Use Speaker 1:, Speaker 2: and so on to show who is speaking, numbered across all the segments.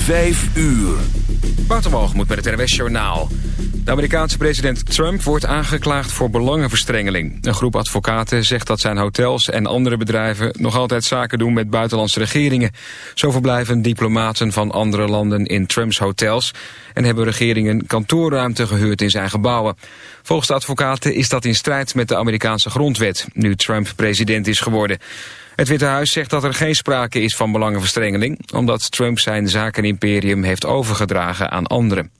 Speaker 1: Vijf uur.
Speaker 2: moet met het NWS Journaal. De Amerikaanse president Trump wordt aangeklaagd voor belangenverstrengeling. Een groep advocaten zegt dat zijn hotels en andere bedrijven... nog altijd zaken doen met buitenlandse regeringen. Zo verblijven diplomaten van andere landen in Trumps hotels... en hebben regeringen kantoorruimte gehuurd in zijn gebouwen. Volgens de advocaten is dat in strijd met de Amerikaanse grondwet... nu Trump president is geworden. Het Witte Huis zegt dat er geen sprake is van belangenverstrengeling... omdat Trump zijn zakenimperium heeft overgedragen aan anderen.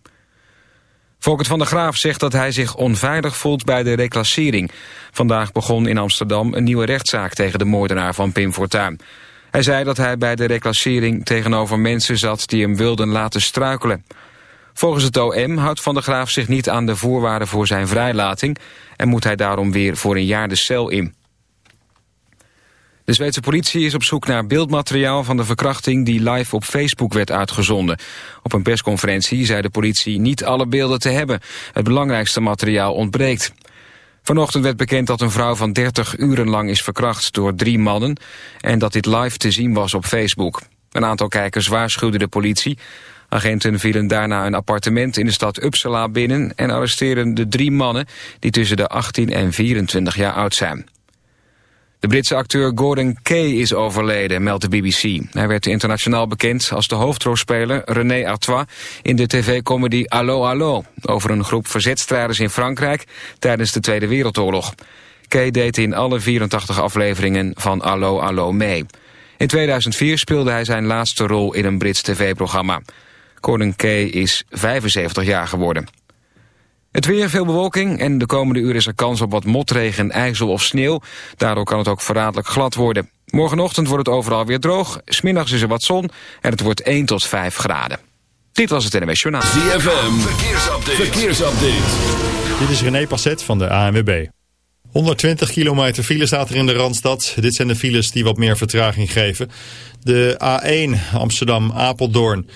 Speaker 2: Volkert van der Graaf zegt dat hij zich onveilig voelt bij de reclassering. Vandaag begon in Amsterdam een nieuwe rechtszaak tegen de moordenaar van Pim Fortuyn. Hij zei dat hij bij de reclassering tegenover mensen zat die hem wilden laten struikelen. Volgens het OM houdt Van der Graaf zich niet aan de voorwaarden voor zijn vrijlating... en moet hij daarom weer voor een jaar de cel in. De Zweedse politie is op zoek naar beeldmateriaal van de verkrachting die live op Facebook werd uitgezonden. Op een persconferentie zei de politie niet alle beelden te hebben. Het belangrijkste materiaal ontbreekt. Vanochtend werd bekend dat een vrouw van 30 uren lang is verkracht door drie mannen en dat dit live te zien was op Facebook. Een aantal kijkers waarschuwde de politie. Agenten vielen daarna een appartement in de stad Uppsala binnen en arresteerden de drie mannen die tussen de 18 en 24 jaar oud zijn. De Britse acteur Gordon Kay is overleden, meldt de BBC. Hij werd internationaal bekend als de hoofdrolspeler René Artois... in de tv-comedy Allo Allo... over een groep verzetstrijders in Frankrijk tijdens de Tweede Wereldoorlog. Kay deed in alle 84 afleveringen van Allo Allo mee. In 2004 speelde hij zijn laatste rol in een Brits tv-programma. Gordon Kay is 75 jaar geworden. Het weer, veel bewolking en de komende uren is er kans op wat motregen, ijzel of sneeuw. Daardoor kan het ook verraderlijk glad worden. Morgenochtend wordt het overal weer droog, smiddags is er wat zon en het wordt 1 tot 5 graden. Dit was het NMS Journaal.
Speaker 1: ZFM, verkeersupdate. verkeersupdate.
Speaker 3: Dit is René Passet van de ANWB. 120 kilometer file staat er in de Randstad. Dit zijn de files die wat meer vertraging geven. De A1 Amsterdam-Apeldoorn...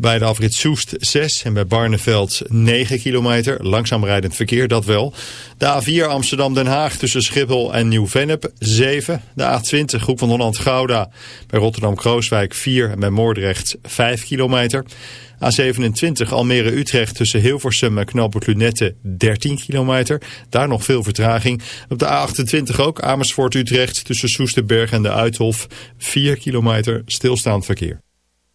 Speaker 3: Bij de afrit Soest 6 en bij Barneveld 9 kilometer. Langzaam rijdend verkeer, dat wel. De A4 Amsterdam-Den Haag tussen Schiphol en Nieuw-Vennep 7. De A20 Groep van Holland-Gouda bij Rotterdam-Krooswijk 4 en bij Moordrecht 5 kilometer. A27 Almere-Utrecht tussen Hilversum en Knoopert Lunette 13 kilometer. Daar nog veel vertraging. Op de A28 ook Amersfoort-Utrecht tussen Soesterberg en de Uithof 4 kilometer stilstaand verkeer.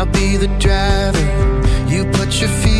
Speaker 4: I'll be the driver. You put your feet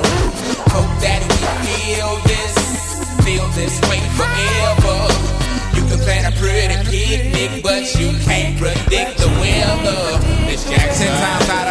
Speaker 5: that we feel this, feel this way forever. You can plan a pretty picnic, but you can't predict the weather. Miss Jackson times out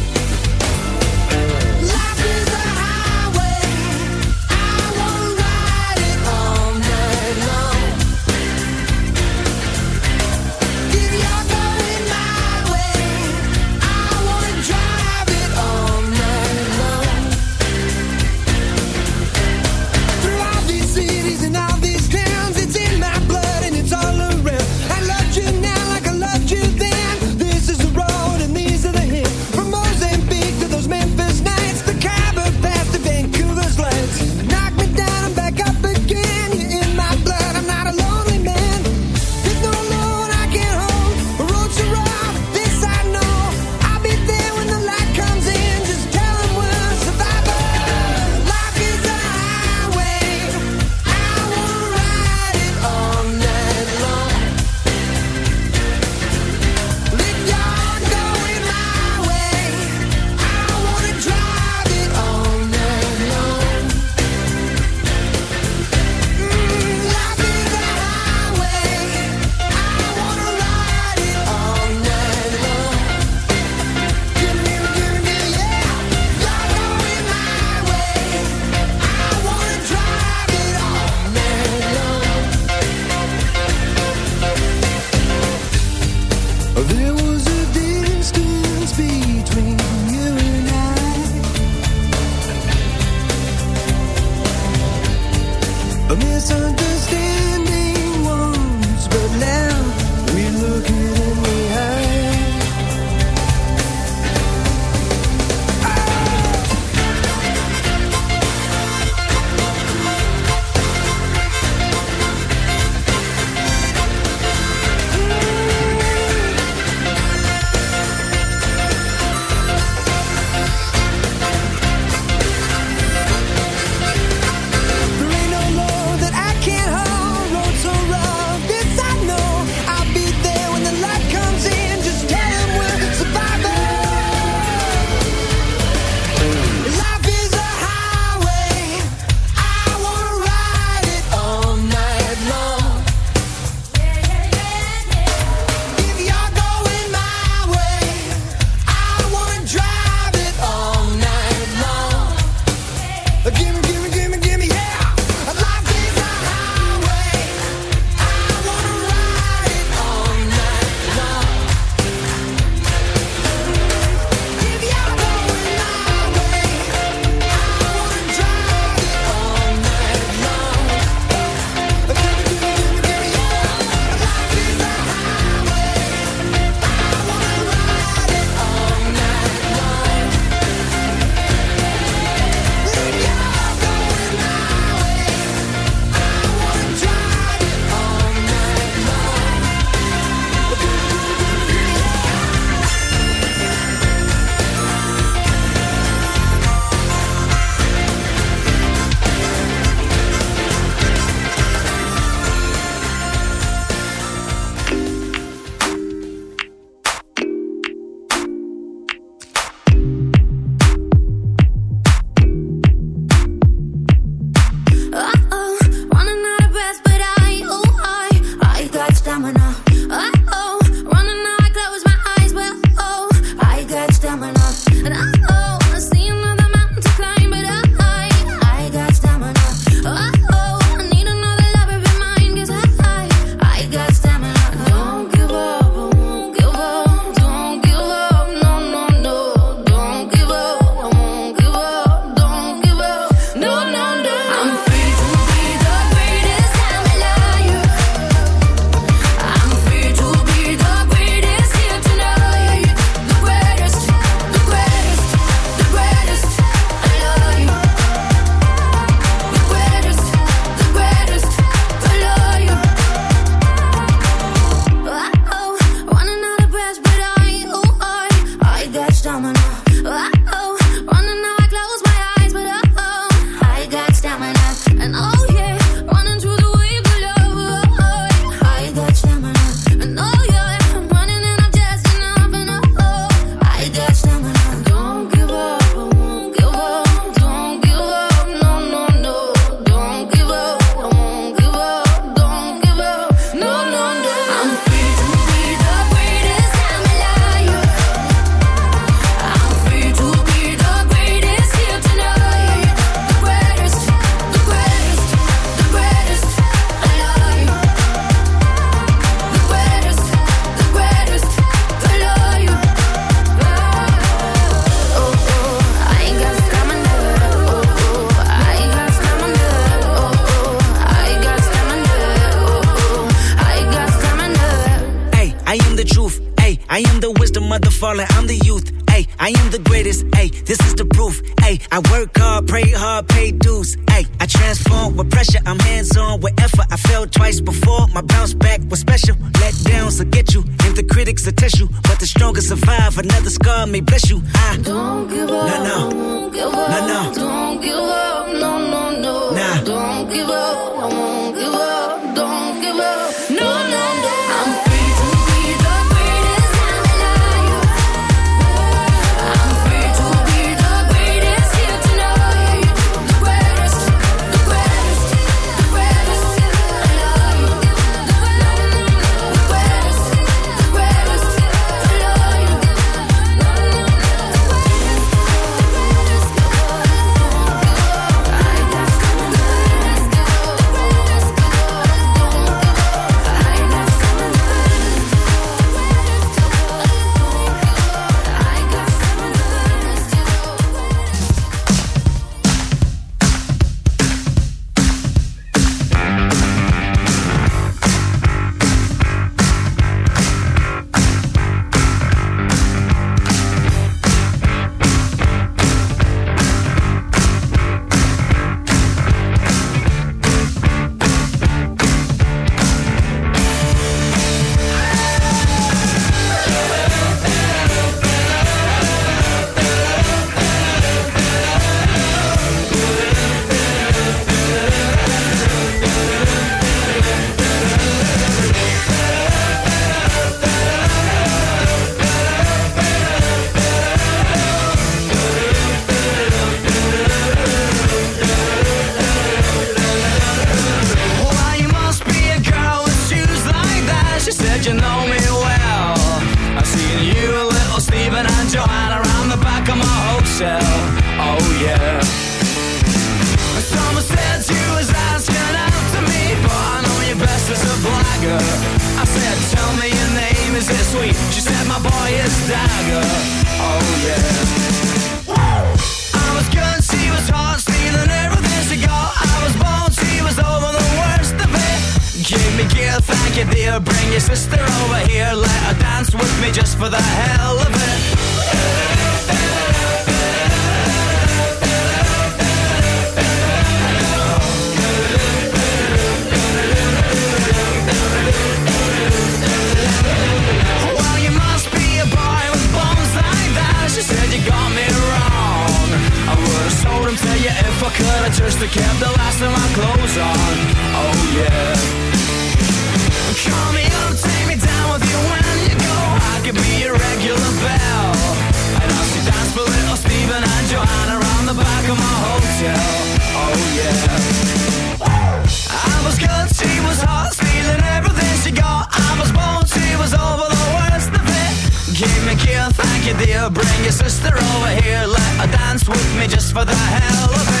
Speaker 6: Dance with me just for the hell of it.